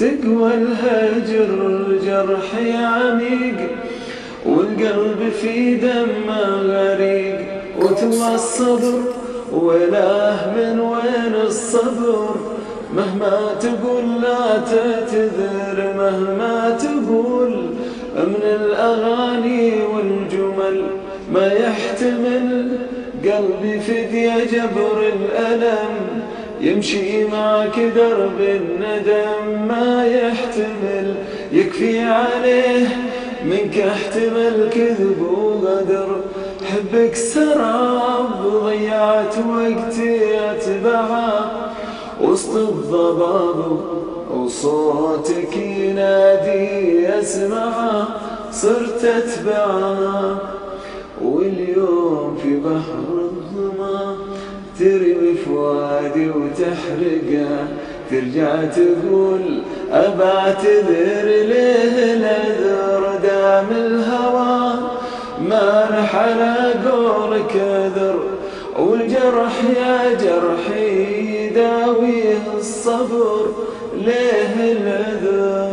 تقوى الهجر جرحي عميق والقلب في دمه غريق. وتوى الصبر وله من وين الصبر؟ مهما تقول لا تعتذر مهما تقول من الأغاني والجمل. ما يحتمل قلبي فدي جبر الألم. يمشي معك درب الندم ما يحتمل يكفي عليه منك احتمل كذب وغدر. حبك سراب ضيعت وقتي أتبعه. وسط الضباب وصوتك ينادي اسمعه صرت أتبعه واليوم في بحر الظما ترمي فؤادي وتحرقه. ترجع تقول أبعتذر له الأذر دام الهوى ما نحل قولك أذر والجرح يا جرحي يداويه الصبر ليه الأذر